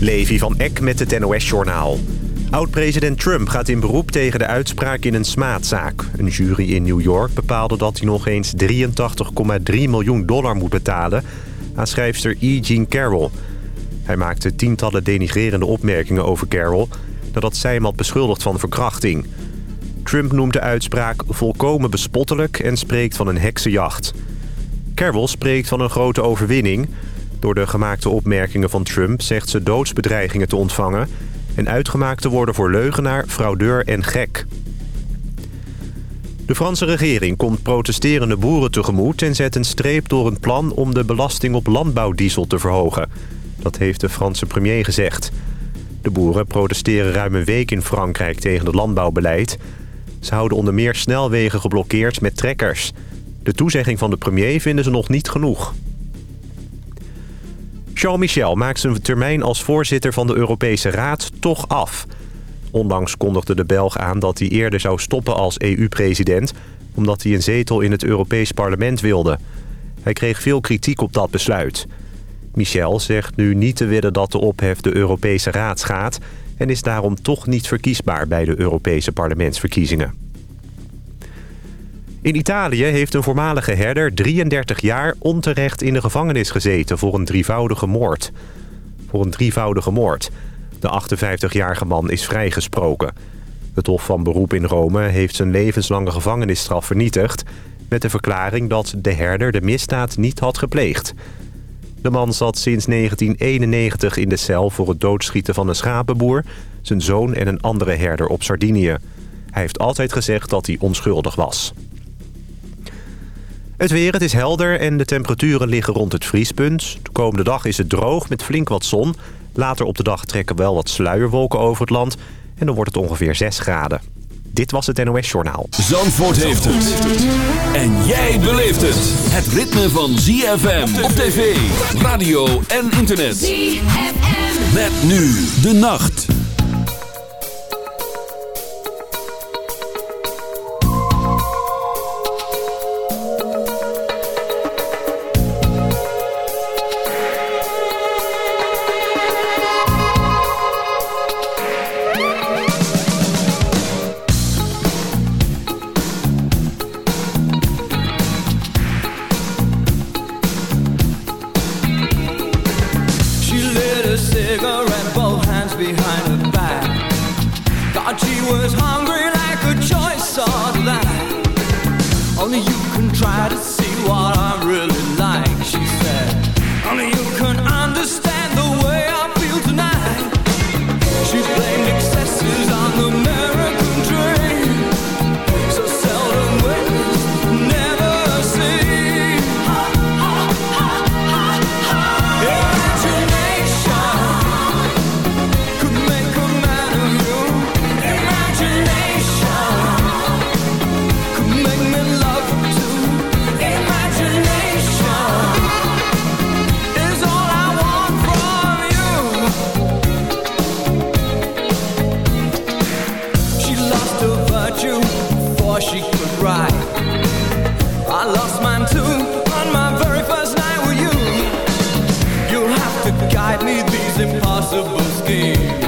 Levi van Eck met het NOS-journaal. Oud-president Trump gaat in beroep tegen de uitspraak in een smaadzaak. Een jury in New York bepaalde dat hij nog eens 83,3 miljoen dollar moet betalen... aan schrijfster E. Jean Carroll. Hij maakte tientallen denigrerende opmerkingen over Carroll... nadat zij hem had beschuldigd van verkrachting. Trump noemt de uitspraak volkomen bespottelijk en spreekt van een heksenjacht. Carroll spreekt van een grote overwinning... Door de gemaakte opmerkingen van Trump zegt ze doodsbedreigingen te ontvangen... en uitgemaakt te worden voor leugenaar, fraudeur en gek. De Franse regering komt protesterende boeren tegemoet... en zet een streep door een plan om de belasting op landbouwdiesel te verhogen. Dat heeft de Franse premier gezegd. De boeren protesteren ruim een week in Frankrijk tegen het landbouwbeleid. Ze houden onder meer snelwegen geblokkeerd met trekkers. De toezegging van de premier vinden ze nog niet genoeg. Charles Michel maakt zijn termijn als voorzitter van de Europese Raad toch af. Onlangs kondigde de Belg aan dat hij eerder zou stoppen als EU-president... omdat hij een zetel in het Europees Parlement wilde. Hij kreeg veel kritiek op dat besluit. Michel zegt nu niet te willen dat de ophef de Europese Raad gaat... en is daarom toch niet verkiesbaar bij de Europese parlementsverkiezingen. In Italië heeft een voormalige herder 33 jaar onterecht in de gevangenis gezeten voor een drievoudige moord. Voor een drievoudige moord. De 58-jarige man is vrijgesproken. Het Hof van Beroep in Rome heeft zijn levenslange gevangenisstraf vernietigd... met de verklaring dat de herder de misdaad niet had gepleegd. De man zat sinds 1991 in de cel voor het doodschieten van een schapenboer... zijn zoon en een andere herder op Sardinië. Hij heeft altijd gezegd dat hij onschuldig was. Het weer, het is helder en de temperaturen liggen rond het vriespunt. De komende dag is het droog met flink wat zon. Later op de dag trekken wel wat sluierwolken over het land. En dan wordt het ongeveer 6 graden. Dit was het NOS Journaal. Zandvoort heeft het. En jij beleeft het. Het ritme van ZFM op tv, radio en internet. ZFM. Met nu de nacht. these impossible schemes.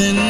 nothing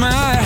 my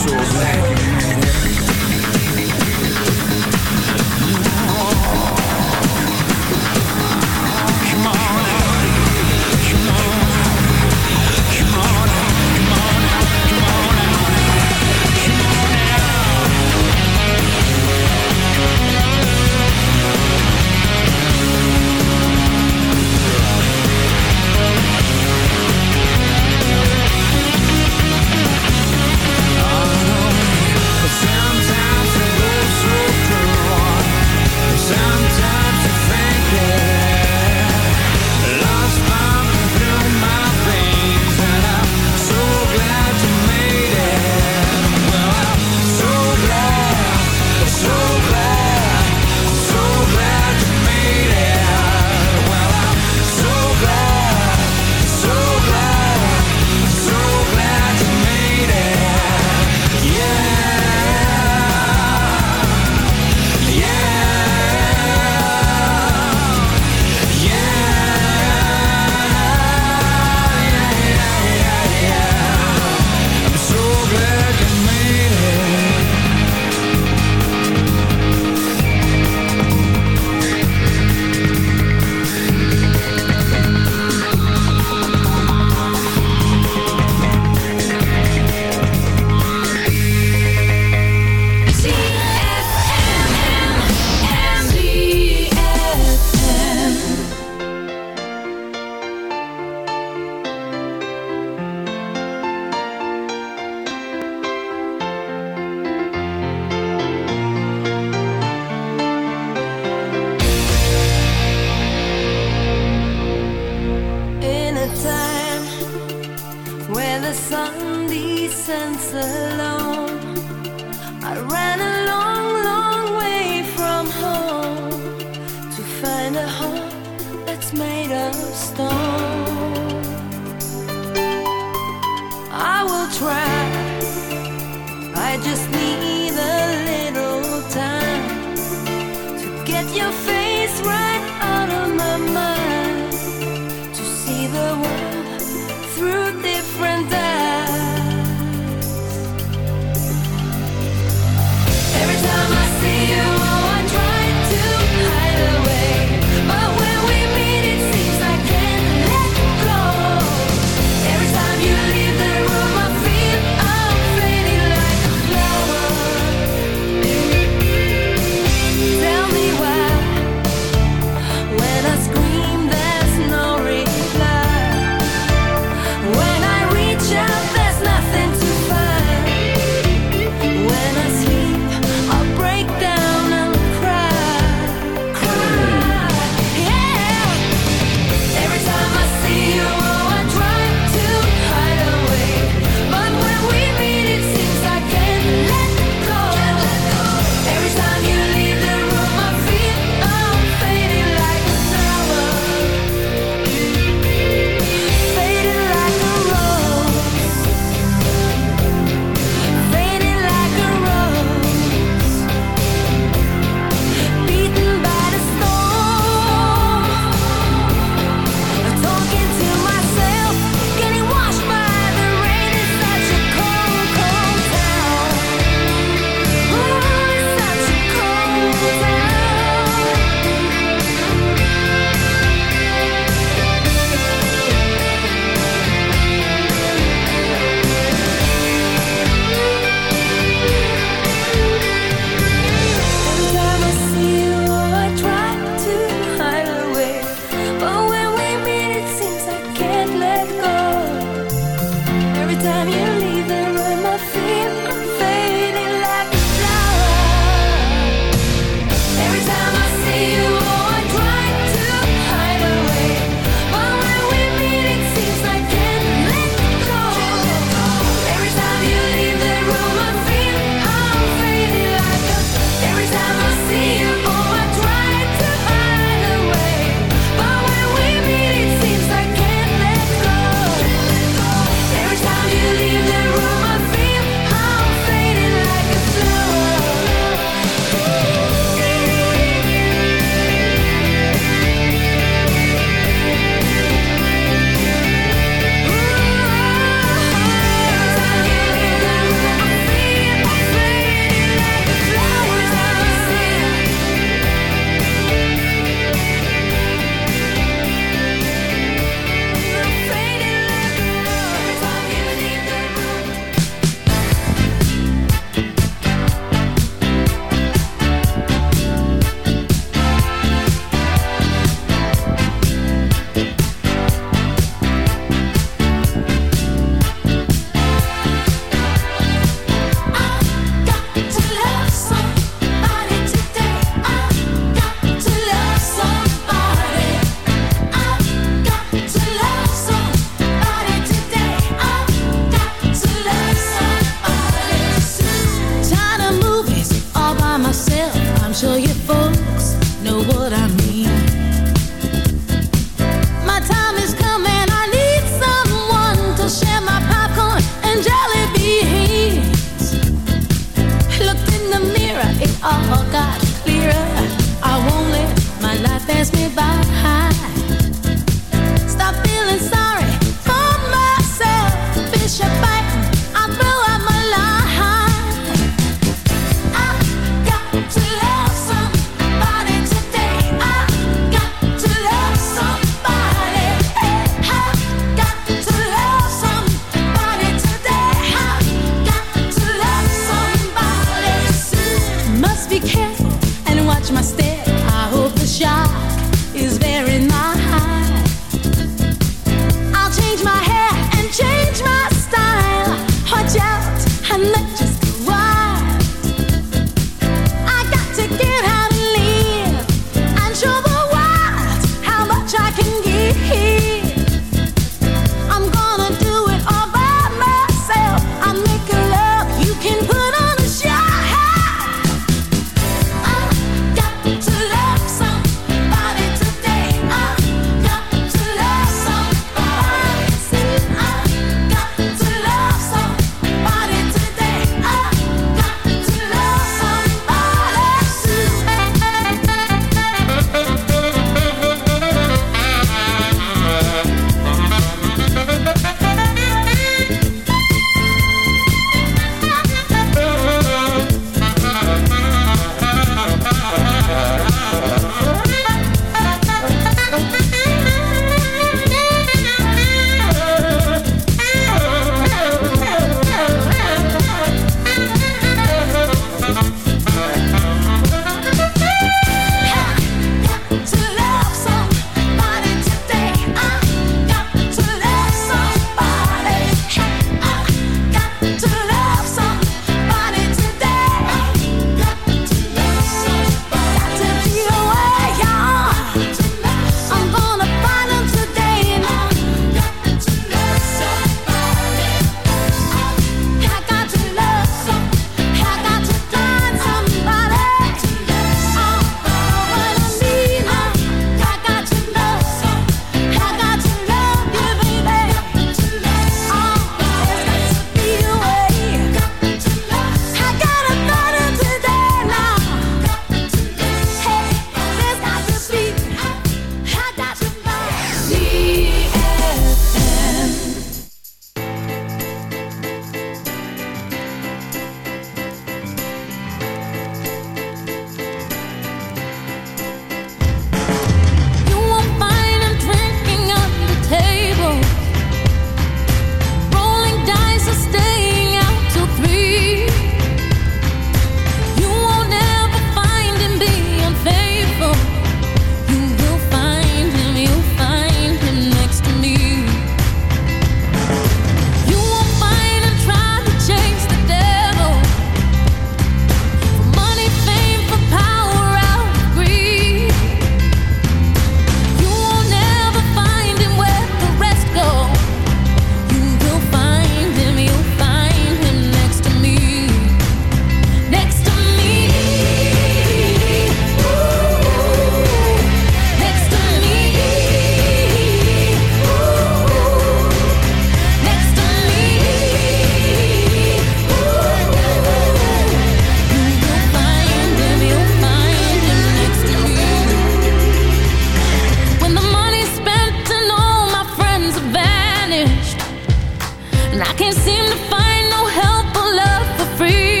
to find no help or love for free.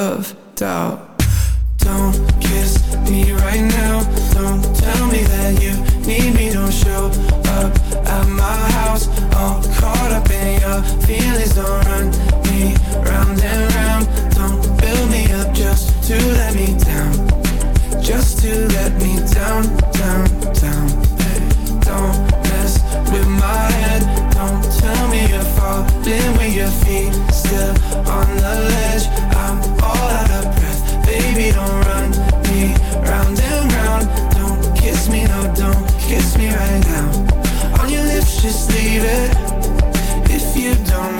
of doubt. kiss me right now. On your lips, just leave it. If you don't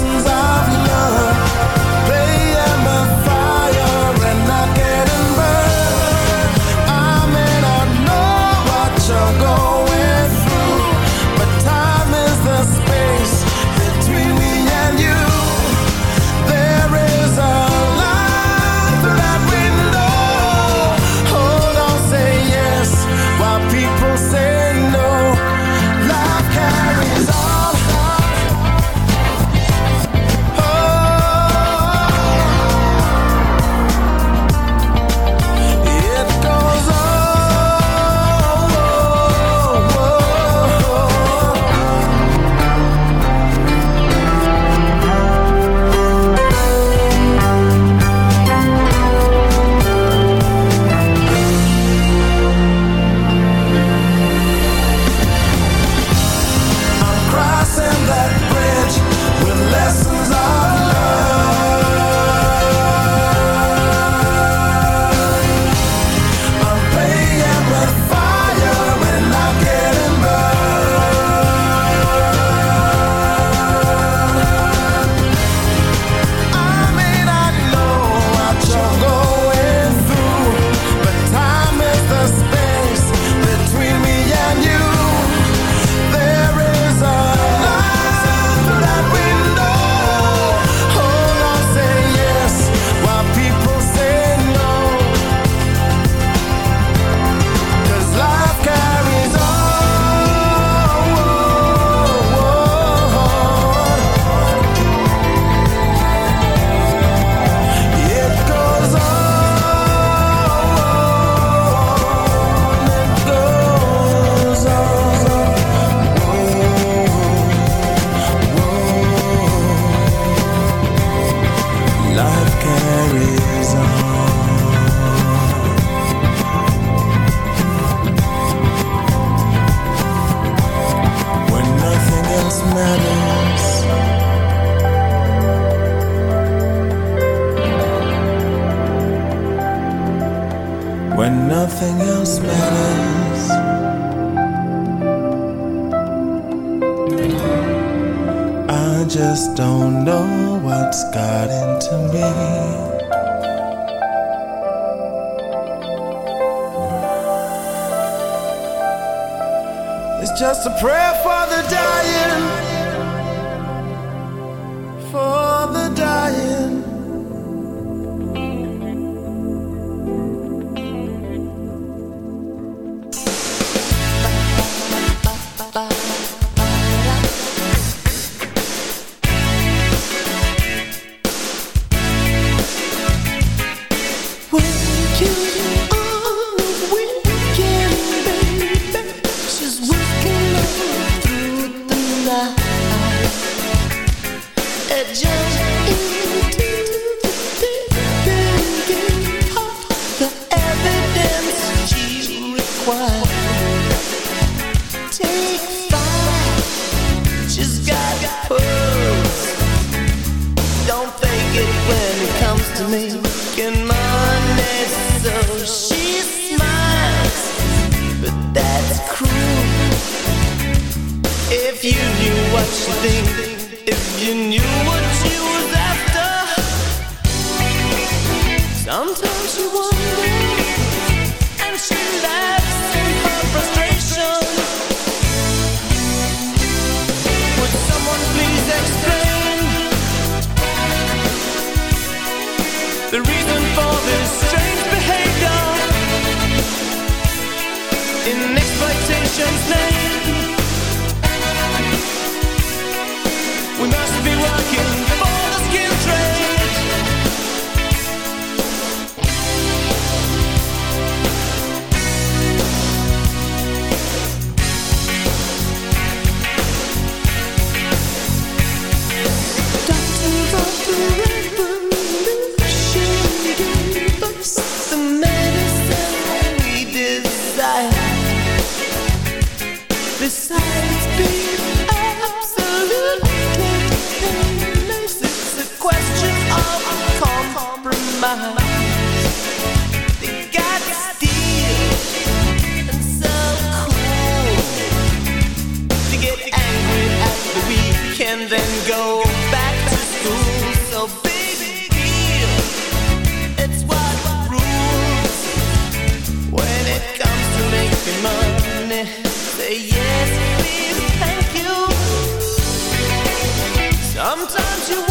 If you knew what she thinks, if you knew what can Sometimes you